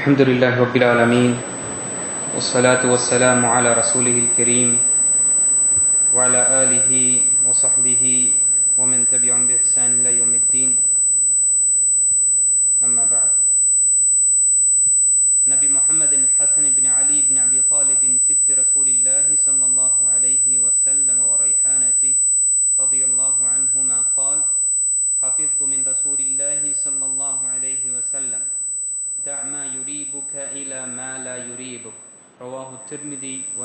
الحمد لله رب العالمين والصلاة والسلام على رسول رواه الترمذي